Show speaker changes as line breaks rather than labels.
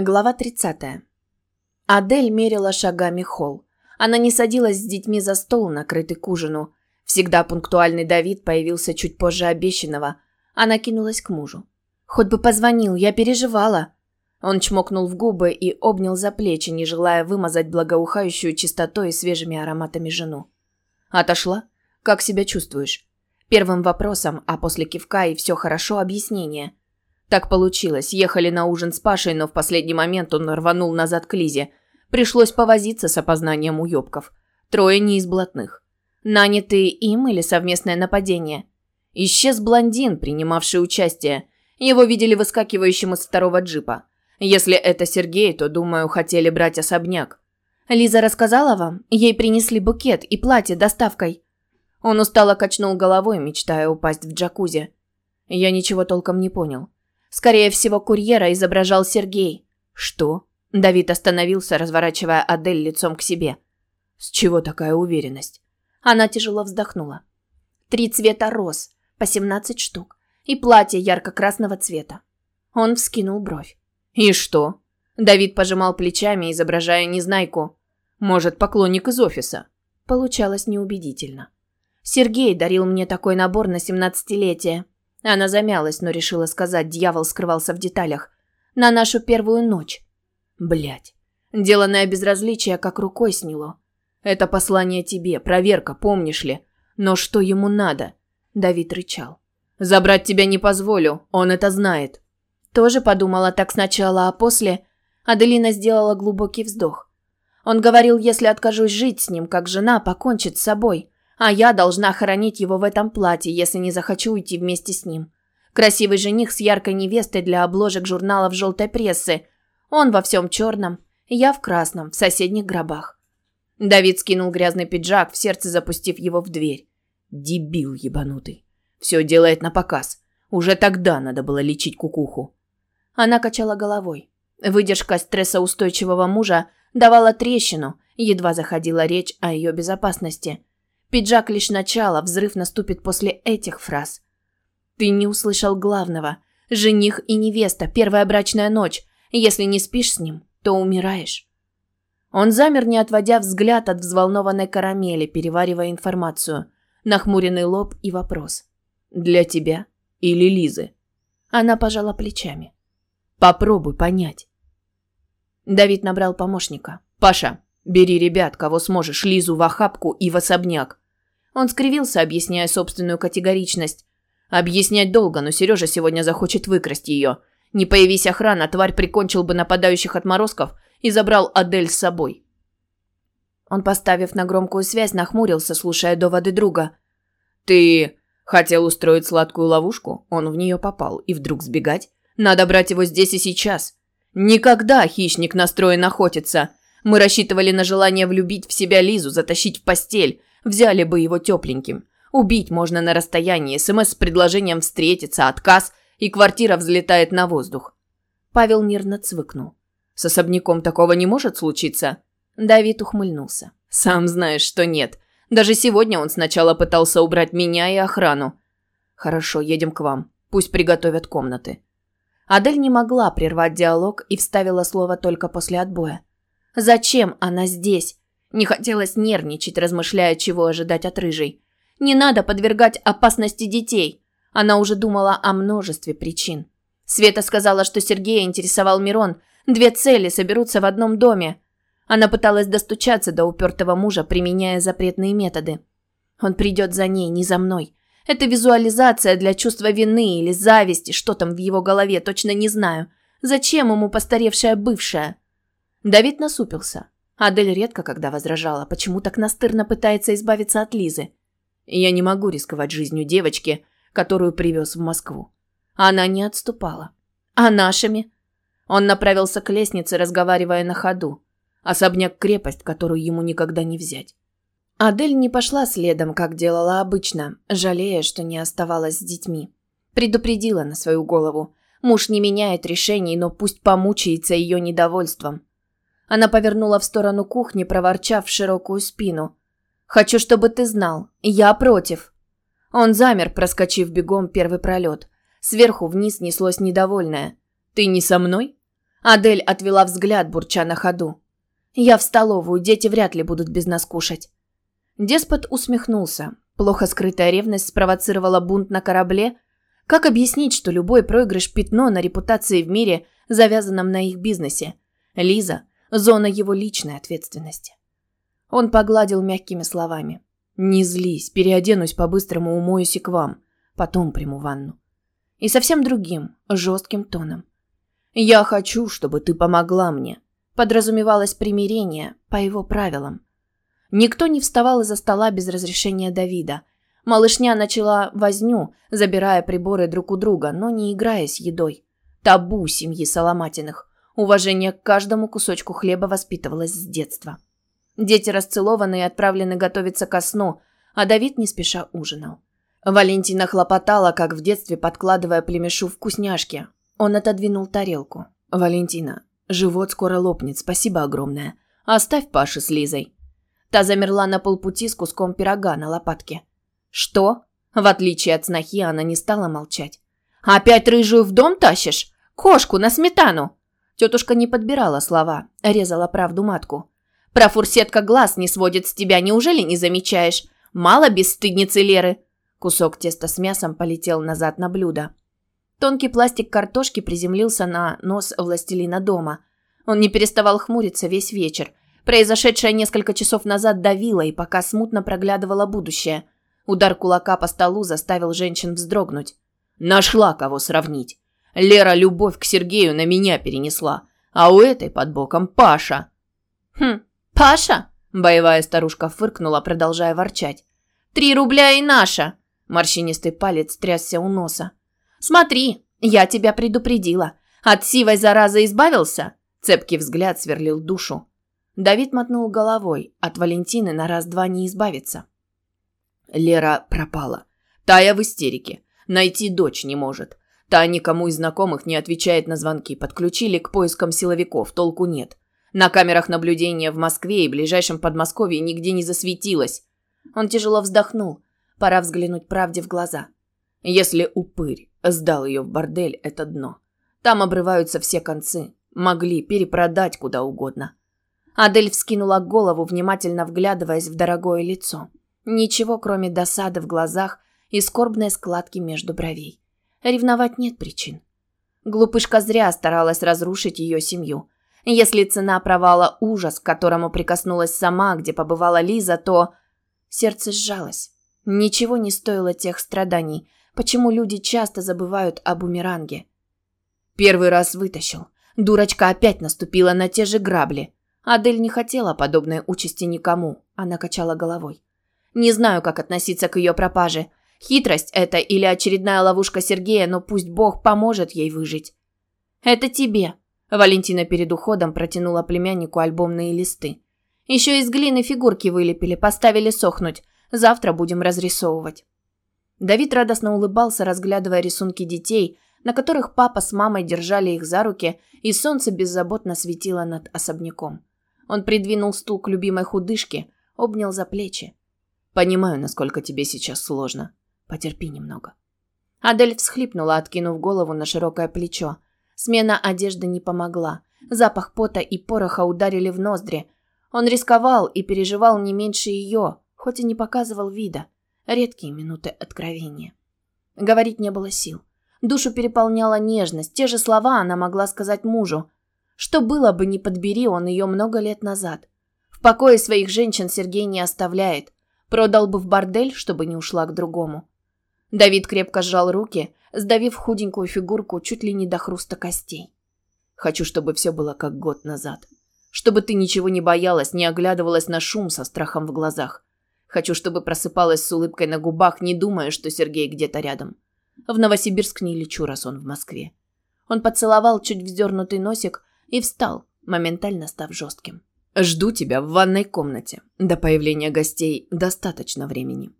Глава 30. Адель мерила шагами холл. Она не садилась с детьми за стол, накрытый к ужину. Всегда пунктуальный Давид появился чуть позже обещанного. Она кинулась к мужу. «Хоть бы позвонил, я переживала». Он чмокнул в губы и обнял за плечи, не желая вымазать благоухающую чистотой и свежими ароматами жену. «Отошла? Как себя чувствуешь?» Первым вопросом, а после кивка и все хорошо объяснение – так получилось. Ехали на ужин с Пашей, но в последний момент он рванул назад к Лизе. Пришлось повозиться с опознанием уёбков. Трое не из блатных. Нанятые им или совместное нападение? Исчез блондин, принимавший участие. Его видели выскакивающим из второго джипа. Если это Сергей, то, думаю, хотели брать особняк. Лиза рассказала вам? Ей принесли букет и платье доставкой. Он устало качнул головой, мечтая упасть в джакузи. Я ничего толком не понял. Скорее всего, курьера изображал Сергей. Что? Давид остановился, разворачивая Адель лицом к себе. С чего такая уверенность? Она тяжело вздохнула. Три цвета роз, по 17 штук, и платье ярко-красного цвета. Он вскинул бровь. И что? Давид пожимал плечами, изображая незнайку. Может, поклонник из офиса. Получалось неубедительно. Сергей дарил мне такой набор на семнадцатилетие. Она замялась, но решила сказать, дьявол скрывался в деталях. На нашу первую ночь. Блять. Деланное безразличие как рукой сняло. Это послание тебе, проверка, помнишь ли? Но что ему надо? Давид рычал. Забрать тебя не позволю, он это знает. Тоже подумала так сначала, а после Аделина сделала глубокий вздох. Он говорил, если откажусь жить с ним, как жена, покончит с собой а я должна хоронить его в этом платье, если не захочу уйти вместе с ним. Красивый жених с яркой невестой для обложек журналов желтой прессы. Он во всем черном, я в красном, в соседних гробах. Давид скинул грязный пиджак, в сердце запустив его в дверь. Дебил ебанутый. Все делает на показ. Уже тогда надо было лечить кукуху. Она качала головой. Выдержка стрессоустойчивого мужа давала трещину, едва заходила речь о ее безопасности – Пиджак лишь начало, взрыв наступит после этих фраз. Ты не услышал главного. Жених и невеста, первая брачная ночь. Если не спишь с ним, то умираешь. Он замер, не отводя взгляд от взволнованной карамели, переваривая информацию. Нахмуренный лоб и вопрос. «Для тебя или Лизы?» Она пожала плечами. «Попробуй понять». Давид набрал помощника. «Паша, Бери ребят, кого сможешь, Лизу в охапку и в особняк. Он скривился, объясняя собственную категоричность. Объяснять долго, но Сережа сегодня захочет выкрасть ее. Не появись охрана, тварь прикончил бы нападающих отморозков и забрал Адель с собой. Он, поставив на громкую связь, нахмурился, слушая доводы друга. «Ты хотел устроить сладкую ловушку? Он в нее попал. И вдруг сбегать? Надо брать его здесь и сейчас. Никогда хищник настроен охотиться. Мы рассчитывали на желание влюбить в себя Лизу, затащить в постель. Взяли бы его тепленьким. Убить можно на расстоянии, СМС с предложением встретиться, отказ, и квартира взлетает на воздух. Павел нервно цвыкнул. С особняком такого не может случиться? Давид ухмыльнулся. Сам знаешь, что нет. Даже сегодня он сначала пытался убрать меня и охрану. Хорошо, едем к вам. Пусть приготовят комнаты. Адель не могла прервать диалог и вставила слово только после отбоя. Зачем она здесь? Не хотелось нервничать, размышляя, чего ожидать от рыжей. Не надо подвергать опасности детей. Она уже думала о множестве причин. Света сказала, что Сергея интересовал Мирон. Две цели соберутся в одном доме. Она пыталась достучаться до упертого мужа, применяя запретные методы. Он придет за ней, не за мной. Это визуализация для чувства вины или зависти, что там в его голове, точно не знаю. Зачем ему постаревшая бывшая? Давид насупился. Адель редко когда возражала, почему так настырно пытается избавиться от Лизы. Я не могу рисковать жизнью девочки, которую привез в Москву. Она не отступала. А нашими? Он направился к лестнице, разговаривая на ходу. Особняк-крепость, которую ему никогда не взять. Адель не пошла следом, как делала обычно, жалея, что не оставалась с детьми. Предупредила на свою голову. Муж не меняет решений, но пусть помучается ее недовольством. Она повернула в сторону кухни, проворчав широкую спину. «Хочу, чтобы ты знал. Я против». Он замер, проскочив бегом первый пролет. Сверху вниз неслось недовольное. «Ты не со мной?» Адель отвела взгляд, бурча на ходу. «Я в столовую, дети вряд ли будут без нас кушать». Деспот усмехнулся. Плохо скрытая ревность спровоцировала бунт на корабле. Как объяснить, что любой проигрыш – пятно на репутации в мире, завязанном на их бизнесе? Лиза – зона его личной ответственности. Он погладил мягкими словами. «Не злись, переоденусь по-быстрому, умоюсь и к вам. Потом приму ванну». И совсем другим, жестким тоном. «Я хочу, чтобы ты помогла мне», подразумевалось примирение по его правилам. Никто не вставал из-за стола без разрешения Давида. Малышня начала возню, забирая приборы друг у друга, но не играя с едой. Табу семьи Соломатиных. Уважение к каждому кусочку хлеба воспитывалось с детства. Дети расцелованы и отправлены готовиться ко сну, а Давид не спеша ужинал. Валентина хлопотала, как в детстве, подкладывая племешу вкусняшки. Он отодвинул тарелку. «Валентина, Живот скоро лопнет, спасибо огромное. Оставь Паши с Лизой. Та замерла на полпути с куском пирога на лопатке. Что? В отличие от снохи, она не стала молчать. Опять рыжую в дом тащишь? Кошку на сметану? Тетушка не подбирала слова, резала правду матку. Про фурсетка глаз не сводит с тебя, неужели не замечаешь? Мало бесстыдницы Леры. Кусок теста с мясом полетел назад на блюдо. Тонкий пластик картошки приземлился на нос властелина дома. Он не переставал хмуриться весь вечер. Произошедшее несколько часов назад давило и пока смутно проглядывало будущее. Удар кулака по столу заставил женщин вздрогнуть. «Нашла кого сравнить. Лера любовь к Сергею на меня перенесла, а у этой под боком Паша». «Хм, Паша?» – боевая старушка фыркнула, продолжая ворчать. «Три рубля и наша!» Морщинистый палец трясся у носа. «Смотри, я тебя предупредила. От сивой заразы избавился?» Цепкий взгляд сверлил душу. Давид мотнул головой. От Валентины на раз-два не избавиться. Лера пропала. Тая в истерике. Найти дочь не может. Та никому из знакомых не отвечает на звонки. Подключили к поискам силовиков. Толку нет. На камерах наблюдения в Москве и ближайшем Подмосковье нигде не засветилось. Он тяжело вздохнул. Пора взглянуть правде в глаза. Если упырь сдал ее в бордель, это дно. Там обрываются все концы. Могли перепродать куда угодно. Адель вскинула голову, внимательно вглядываясь в дорогое лицо. Ничего, кроме досады в глазах и скорбной складки между бровей. Ревновать нет причин. Глупышка зря старалась разрушить ее семью. Если цена провала ужас, к которому прикоснулась сама, где побывала Лиза, то... Сердце сжалось. Ничего не стоило тех страданий, Почему люди часто забывают о бумеранге? Первый раз вытащил. Дурочка опять наступила на те же грабли. Адель не хотела подобной участи никому. Она качала головой. Не знаю, как относиться к ее пропаже. Хитрость это или очередная ловушка Сергея, но пусть Бог поможет ей выжить. Это тебе. Валентина перед уходом протянула племяннику альбомные листы. Еще из глины фигурки вылепили, поставили сохнуть. Завтра будем разрисовывать. Давид радостно улыбался, разглядывая рисунки детей, на которых папа с мамой держали их за руки, и солнце беззаботно светило над особняком. Он придвинул стул к любимой худышке, обнял за плечи. «Понимаю, насколько тебе сейчас сложно. Потерпи немного». Адель всхлипнула, откинув голову на широкое плечо. Смена одежды не помогла. Запах пота и пороха ударили в ноздри. Он рисковал и переживал не меньше ее, хоть и не показывал вида. Редкие минуты откровения. Говорить не было сил. Душу переполняла нежность. Те же слова она могла сказать мужу. Что было бы, не подбери он ее много лет назад. В покое своих женщин Сергей не оставляет. Продал бы в бордель, чтобы не ушла к другому. Давид крепко сжал руки, сдавив худенькую фигурку чуть ли не до хруста костей. Хочу, чтобы все было как год назад. Чтобы ты ничего не боялась, не оглядывалась на шум со страхом в глазах. Хочу, чтобы просыпалась с улыбкой на губах, не думая, что Сергей где-то рядом. В Новосибирск не лечу, раз он в Москве. Он поцеловал чуть вздернутый носик и встал, моментально став жестким. «Жду тебя в ванной комнате. До появления гостей достаточно времени».